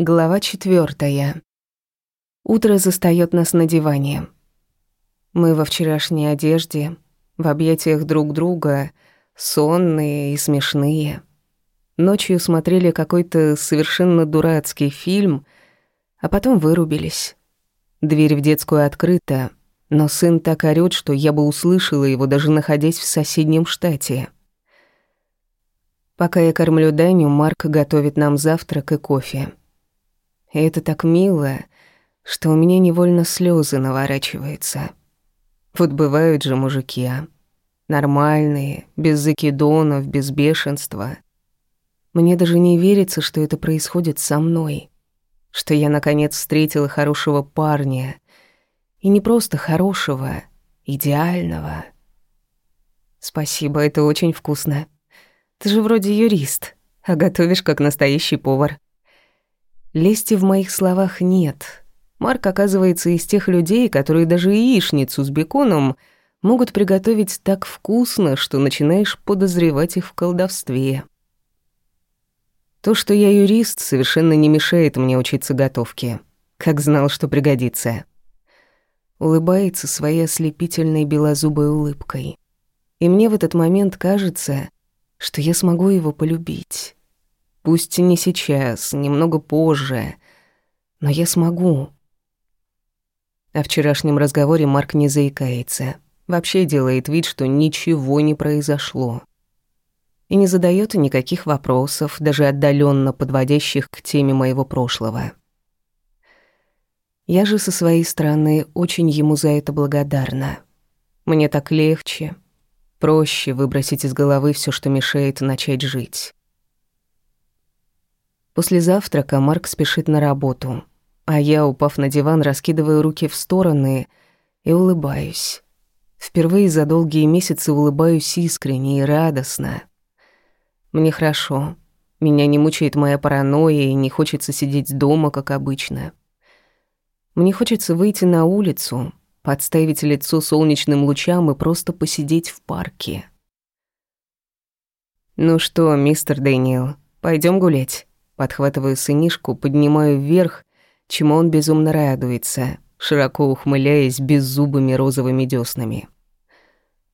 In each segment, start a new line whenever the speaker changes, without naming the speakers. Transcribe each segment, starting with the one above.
Глава четвертая. Утро застаёт нас на диване. Мы во вчерашней одежде, в объятиях друг друга, сонные и смешные. Ночью смотрели какой-то совершенно дурацкий фильм, а потом вырубились. Дверь в детскую открыта, но сын так орёт, что я бы услышала его, даже находясь в соседнем штате. Пока я кормлю Даню, Марк готовит нам завтрак и кофе. И это так мило, что у меня невольно слезы наворачиваются. Вот бывают же мужики, а? Нормальные, без закидонов, без бешенства. Мне даже не верится, что это происходит со мной. Что я, наконец, встретила хорошего парня. И не просто хорошего, идеального. Спасибо, это очень вкусно. Ты же вроде юрист, а готовишь как настоящий повар. Лести в моих словах нет. Марк оказывается из тех людей, которые даже яичницу с беконом могут приготовить так вкусно, что начинаешь подозревать их в колдовстве. То, что я юрист, совершенно не мешает мне учиться готовке. Как знал, что пригодится. Улыбается своей ослепительной белозубой улыбкой. И мне в этот момент кажется, что я смогу его полюбить. Пусть не сейчас, немного позже, но я смогу. О вчерашнем разговоре Марк не заикается. Вообще делает вид, что ничего не произошло. И не задает никаких вопросов, даже отдаленно подводящих к теме моего прошлого. Я же со своей стороны очень ему за это благодарна. Мне так легче, проще выбросить из головы все, что мешает начать жить. После завтрака Марк спешит на работу, а я, упав на диван, раскидываю руки в стороны и улыбаюсь. Впервые за долгие месяцы улыбаюсь искренне и радостно. Мне хорошо. Меня не мучает моя паранойя и не хочется сидеть дома, как обычно. Мне хочется выйти на улицу, подставить лицо солнечным лучам и просто посидеть в парке. «Ну что, мистер Дэниел, пойдем гулять?» Подхватываю сынишку, поднимаю вверх, чему он безумно радуется, широко ухмыляясь беззубыми розовыми дёснами.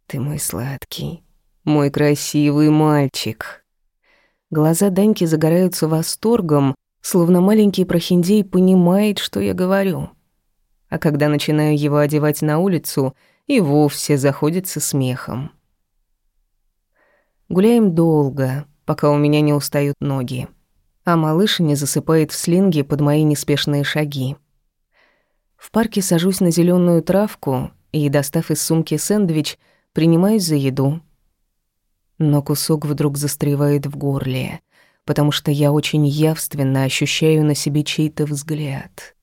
«Ты мой сладкий, мой красивый мальчик». Глаза Даньки загораются восторгом, словно маленький прохиндей понимает, что я говорю. А когда начинаю его одевать на улицу, и вовсе заходится смехом. Гуляем долго, пока у меня не устают ноги а малыш не засыпает в слинге под мои неспешные шаги. В парке сажусь на зеленую травку и, достав из сумки сэндвич, принимаюсь за еду. Но кусок вдруг застревает в горле, потому что я очень явственно ощущаю на себе чей-то взгляд.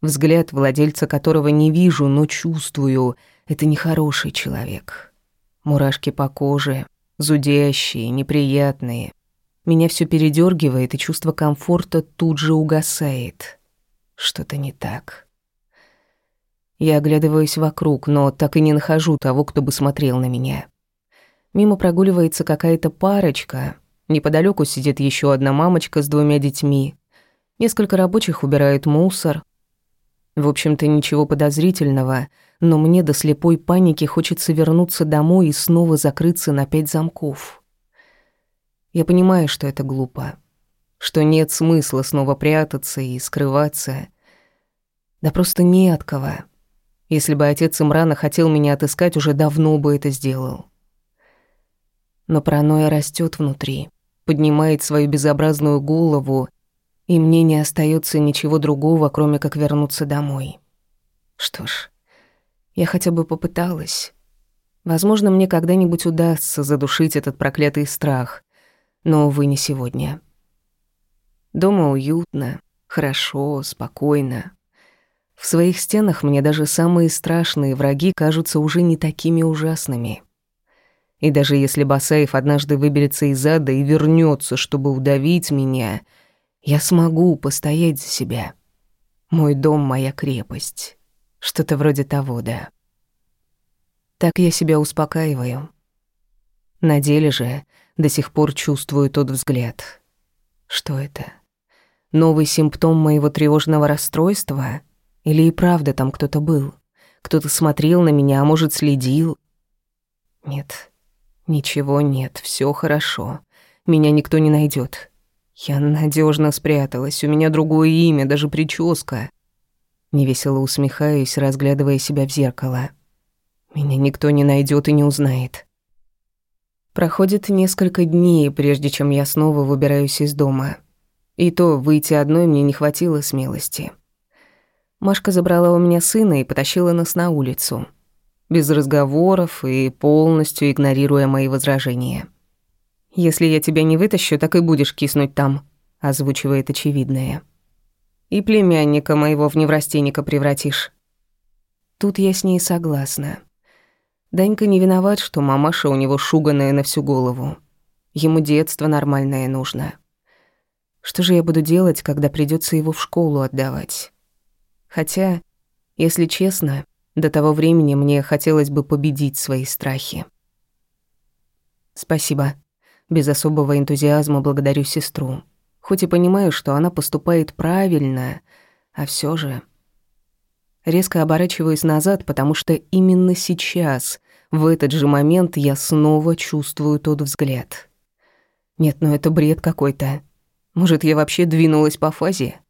Взгляд, владельца которого не вижу, но чувствую, это нехороший человек. Мурашки по коже, зудящие, неприятные — меня все передергивает, и чувство комфорта тут же угасает. Что-то не так. Я оглядываюсь вокруг, но так и не нахожу того, кто бы смотрел на меня. Мимо прогуливается какая-то парочка. Неподалеку сидит еще одна мамочка с двумя детьми. Несколько рабочих убирают мусор. В общем-то, ничего подозрительного, но мне до слепой паники хочется вернуться домой и снова закрыться на пять замков. Я понимаю, что это глупо, что нет смысла снова прятаться и скрываться. Да просто не от кого. Если бы отец Имрана хотел меня отыскать, уже давно бы это сделал. Но паранойя растет внутри, поднимает свою безобразную голову, и мне не остается ничего другого, кроме как вернуться домой. Что ж, я хотя бы попыталась. Возможно, мне когда-нибудь удастся задушить этот проклятый страх, но, увы, не сегодня. Дома уютно, хорошо, спокойно. В своих стенах мне даже самые страшные враги кажутся уже не такими ужасными. И даже если Басаев однажды выберется из ада и вернется, чтобы удавить меня, я смогу постоять за себя. Мой дом — моя крепость. Что-то вроде того, да. Так я себя успокаиваю. На деле же до сих пор чувствую тот взгляд. Что это? Новый симптом моего тревожного расстройства? Или и правда там кто-то был? Кто-то смотрел на меня, а может, следил? Нет, ничего нет, все хорошо. Меня никто не найдет. Я надежно спряталась, у меня другое имя, даже прическа. Невесело усмехаюсь, разглядывая себя в зеркало. Меня никто не найдет и не узнает. Проходит несколько дней, прежде чем я снова выбираюсь из дома. И то выйти одной мне не хватило смелости. Машка забрала у меня сына и потащила нас на улицу. Без разговоров и полностью игнорируя мои возражения. «Если я тебя не вытащу, так и будешь киснуть там», — озвучивает очевидное. «И племянника моего в неврастенника превратишь». Тут я с ней согласна. Данька не виноват, что мамаша у него шуганая на всю голову. Ему детство нормальное нужно. Что же я буду делать, когда придется его в школу отдавать? Хотя, если честно, до того времени мне хотелось бы победить свои страхи. Спасибо. Без особого энтузиазма благодарю сестру. Хоть и понимаю, что она поступает правильно, а все же... Резко оборачиваюсь назад, потому что именно сейчас, в этот же момент, я снова чувствую тот взгляд. Нет, ну это бред какой-то. Может, я вообще двинулась по фазе?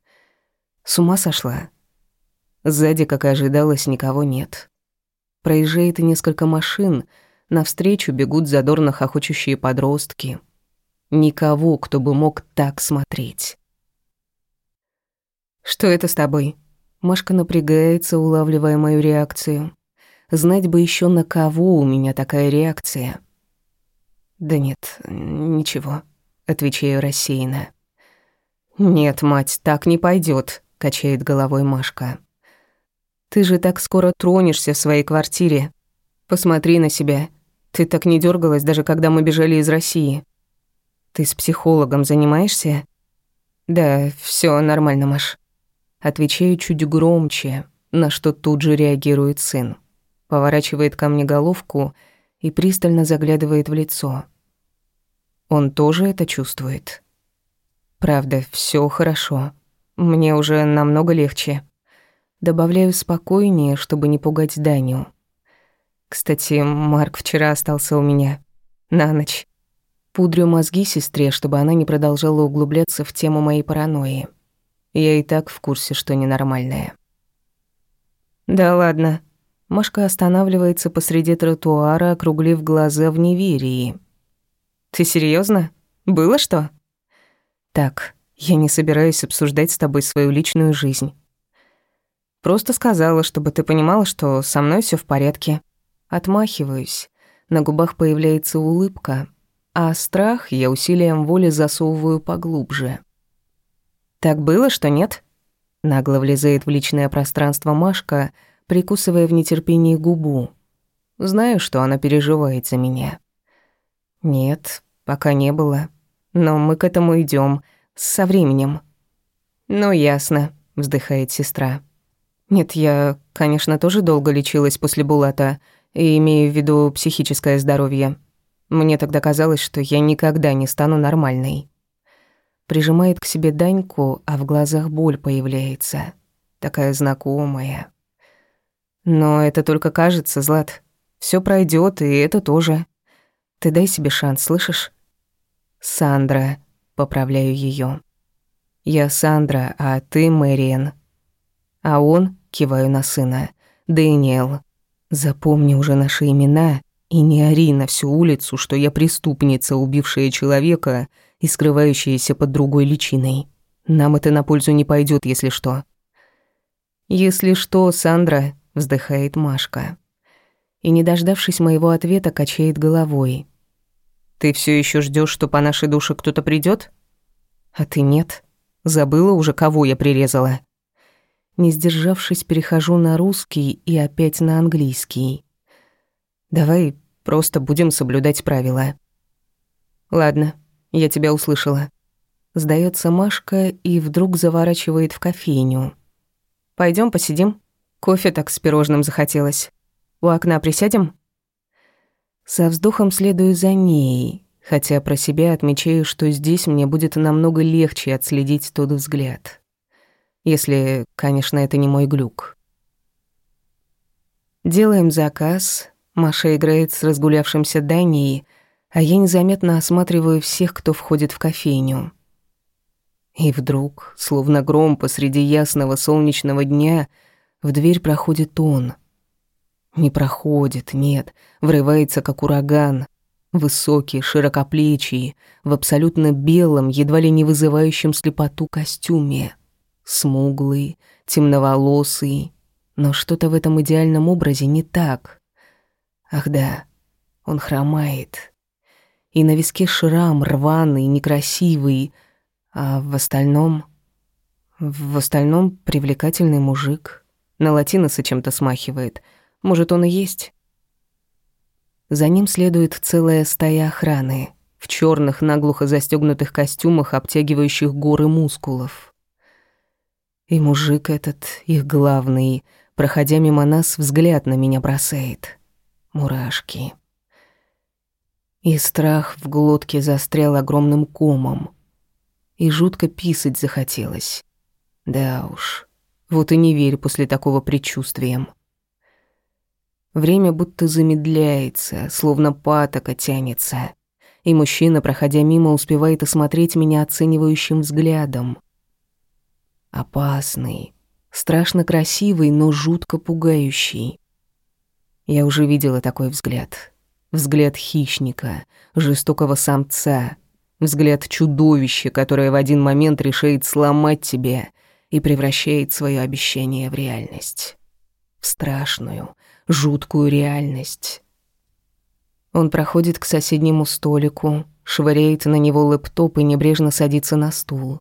С ума сошла? Сзади, как и ожидалось, никого нет. Проезжает несколько машин, навстречу бегут задорно хохочущие подростки. Никого, кто бы мог так смотреть. «Что это с тобой?» Машка напрягается, улавливая мою реакцию. Знать бы еще на кого у меня такая реакция. Да нет, ничего, отвечаю рассеянно. Нет, мать, так не пойдет, качает головой Машка. Ты же так скоро тронешься в своей квартире. Посмотри на себя. Ты так не дергалась, даже когда мы бежали из России. Ты с психологом занимаешься? Да, все нормально, Маш. Отвечаю чуть громче, на что тут же реагирует сын. Поворачивает ко мне головку и пристально заглядывает в лицо. Он тоже это чувствует. Правда, все хорошо. Мне уже намного легче. Добавляю спокойнее, чтобы не пугать Даню. Кстати, Марк вчера остался у меня. На ночь. Пудрю мозги сестре, чтобы она не продолжала углубляться в тему моей паранойи. Я и так в курсе, что ненормальная. Да ладно. Машка останавливается посреди тротуара, округлив глаза в неверии. Ты серьезно? Было что? Так, я не собираюсь обсуждать с тобой свою личную жизнь. Просто сказала, чтобы ты понимала, что со мной все в порядке. Отмахиваюсь. На губах появляется улыбка, а страх я усилием воли засовываю поглубже. «Так было, что нет?» Нагло влезает в личное пространство Машка, прикусывая в нетерпении губу. Знаю, что она переживает за меня. «Нет, пока не было. Но мы к этому идем со временем». «Ну, ясно», — вздыхает сестра. «Нет, я, конечно, тоже долго лечилась после Булата, и имею в виду психическое здоровье. Мне тогда казалось, что я никогда не стану нормальной» прижимает к себе Даньку, а в глазах боль появляется. Такая знакомая. Но это только кажется, Злат. Все пройдет, и это тоже. Ты дай себе шанс, слышишь? Сандра, поправляю ее. Я Сандра, а ты Мэриэн. А он, киваю на сына, Дэниел. Запомни уже наши имена и не ори на всю улицу, что я преступница, убившая человека и скрывающаяся под другой личиной. Нам это на пользу не пойдет, если что. Если что, Сандра, вздыхает Машка. И не дождавшись моего ответа, качает головой. Ты все еще ждешь, что по нашей душе кто-то придет? А ты нет. Забыла уже, кого я прирезала. Не сдержавшись, перехожу на русский и опять на английский. Давай просто будем соблюдать правила. Ладно, я тебя услышала. Сдается Машка и вдруг заворачивает в кофейню. Пойдем посидим? Кофе так с пирожным захотелось. У окна присядем? Со вздохом следую за ней, хотя про себя отмечаю, что здесь мне будет намного легче отследить тот взгляд. Если, конечно, это не мой глюк. Делаем заказ, Маша играет с разгулявшимся Данией, а я незаметно осматриваю всех, кто входит в кофейню. И вдруг, словно гром посреди ясного солнечного дня, в дверь проходит он. Не проходит, нет, врывается как ураган. Высокий, широкоплечий, в абсолютно белом, едва ли не вызывающем слепоту костюме. Смуглый, темноволосый, но что-то в этом идеальном образе не так. Ах да, он хромает. И на виске шрам рваный, некрасивый, а в остальном... В остальном привлекательный мужик. На латиноса чем-то смахивает. Может, он и есть? За ним следует целая стая охраны в черных наглухо застегнутых костюмах, обтягивающих горы мускулов. И мужик этот, их главный, проходя мимо нас, взгляд на меня бросает. Мурашки. И страх в глотке застрял огромным комом. И жутко писать захотелось. Да уж, вот и не верь после такого предчувствием. Время будто замедляется, словно патока тянется. И мужчина, проходя мимо, успевает осмотреть меня оценивающим взглядом. Опасный, страшно красивый, но жутко пугающий. Я уже видела такой взгляд. Взгляд хищника, жестокого самца, взгляд чудовища, которое в один момент решает сломать тебя и превращает свое обещание в реальность. В страшную, жуткую реальность. Он проходит к соседнему столику, швыряет на него лэптоп и небрежно садится на стул.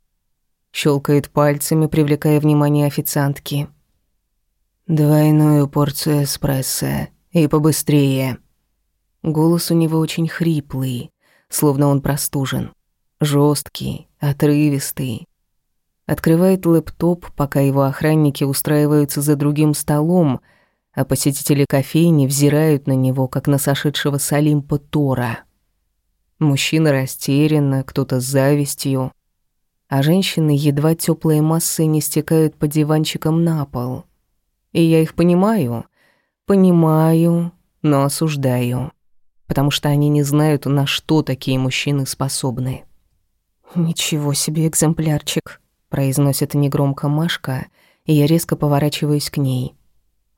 Щелкает пальцами, привлекая внимание официантки. «Двойную порцию эспрессо и побыстрее». Голос у него очень хриплый, словно он простужен. Жесткий, отрывистый. Открывает лэптоп, пока его охранники устраиваются за другим столом, а посетители кофейни взирают на него, как на сошедшего с Олимпа Тора. Мужчина растерянно, кто-то с завистью, а женщины едва теплые массы не стекают по диванчикам на пол. И я их понимаю, понимаю, но осуждаю, потому что они не знают, на что такие мужчины способны. «Ничего себе экземплярчик», — произносит негромко Машка, и я резко поворачиваюсь к ней —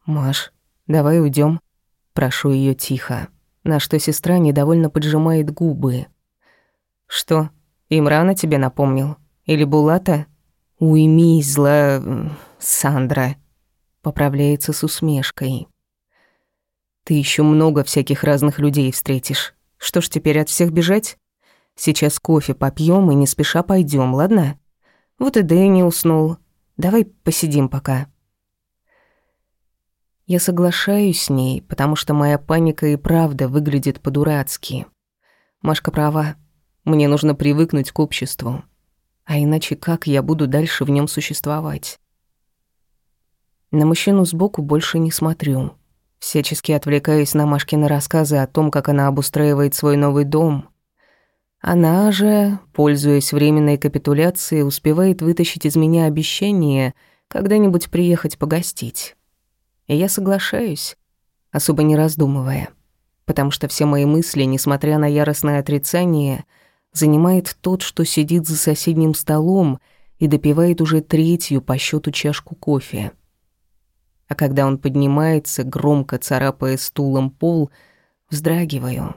«Маш, давай уйдем. Прошу ее тихо, на что сестра недовольно поджимает губы. «Что, Имрана тебе напомнил? Или Булата?» «Уймись, зла... Сандра», — поправляется с усмешкой. «Ты еще много всяких разных людей встретишь. Что ж теперь от всех бежать? Сейчас кофе попьем и не спеша пойдем, ладно? Вот и Дэнни уснул. Давай посидим пока». Я соглашаюсь с ней, потому что моя паника и правда выглядит по-дурацки. Машка права. Мне нужно привыкнуть к обществу. А иначе как я буду дальше в нем существовать? На мужчину сбоку больше не смотрю. Всячески отвлекаюсь на Машкины рассказы о том, как она обустраивает свой новый дом. Она же, пользуясь временной капитуляцией, успевает вытащить из меня обещание когда-нибудь приехать погостить. И я соглашаюсь, особо не раздумывая, потому что все мои мысли, несмотря на яростное отрицание, занимает тот, что сидит за соседним столом и допивает уже третью по счету чашку кофе. А когда он поднимается, громко царапая стулом пол, вздрагиваю.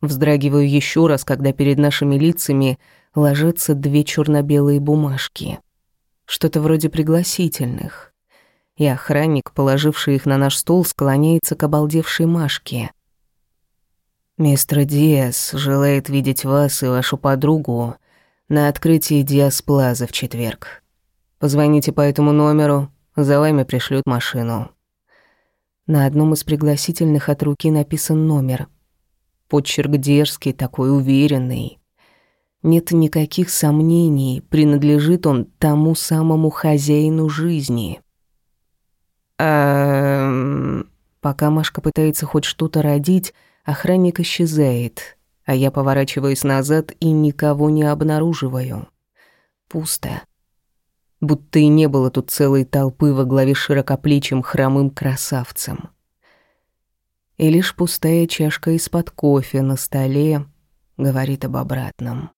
Вздрагиваю еще раз, когда перед нашими лицами ложатся две черно белые бумажки. Что-то вроде пригласительных и охранник, положивший их на наш стол, склоняется к обалдевшей Машке. «Мистер Диас желает видеть вас и вашу подругу на открытии Диас Плаза в четверг. Позвоните по этому номеру, за вами пришлют машину». На одном из пригласительных от руки написан номер. Почерк дерзкий, такой уверенный. Нет никаких сомнений, принадлежит он тому самому хозяину жизни. Эм... Пока Машка пытается хоть что-то родить, охранник исчезает, а я поворачиваюсь назад и никого не обнаруживаю. Пусто. Будто и не было тут целой толпы во главе с широкоплечим хромым красавцем. И лишь пустая чашка из-под кофе на столе говорит об обратном.